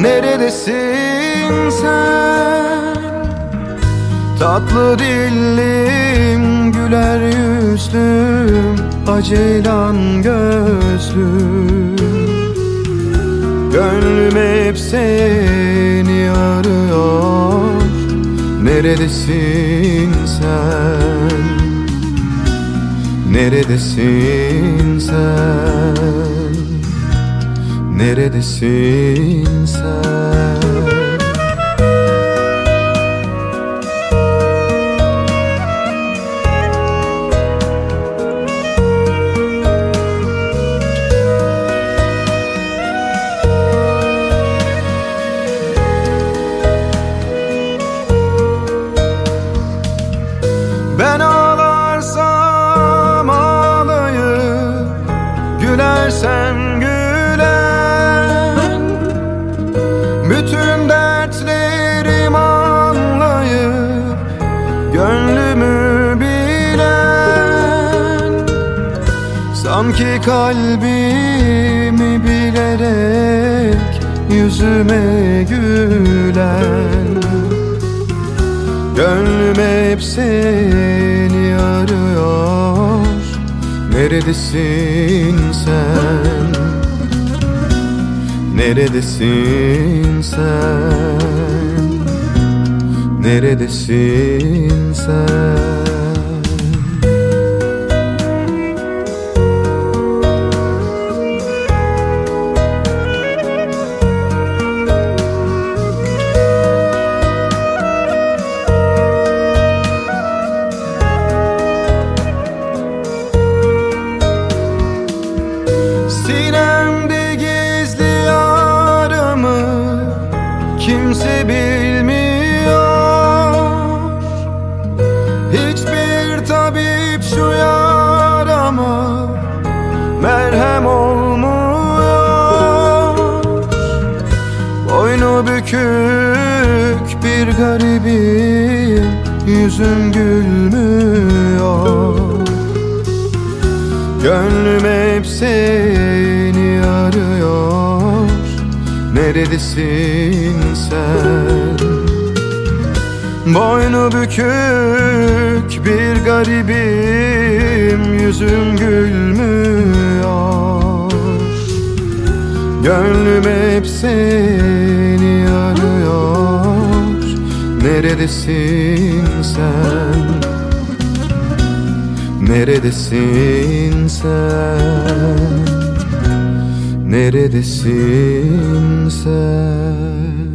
Neredesin sen? Tatlı dillim Güler yüzlüm Aceylan gözlüm. Gönlüm hep seni arıyor. Neredesin sen? Neredesin sen Neredesin sen? Ben ağlarsam ağlayıp Gülersen Sanki kalbimi bilerek Yüzüme gülen Gönlüm hep seni arıyor. Neredesin sen? Neredesin sen? Neredesin sen Boynu bükük bir garibim yüzüm gülmüyor. Gönlüm hep seni arıyor. Neredesin sen? Boynu bükük bir garibim Yüzüm gülmüyor Gönlüm hep seni arıyor Neredesin sen Neredesin sen? Neredesin sen?